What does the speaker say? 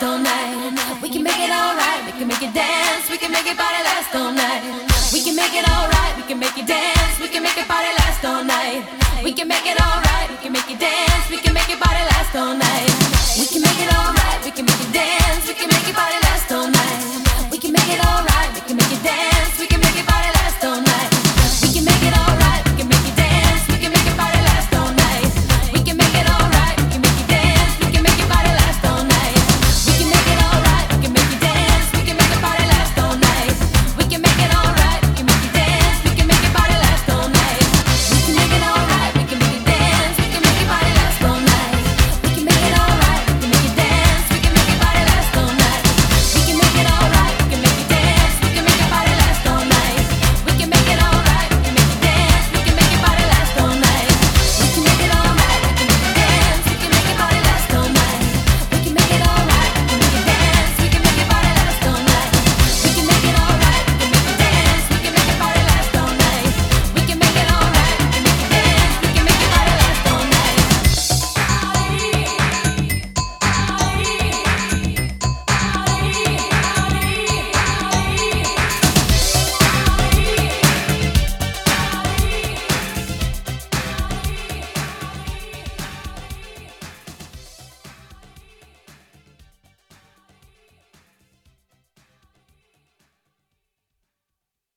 We can make it alright. We can make it dance. We can make it party last all night. We can make it alright. We can make it dance. We can make it party last all night. We can make it alright. We can make it dance. We can make it party last all night.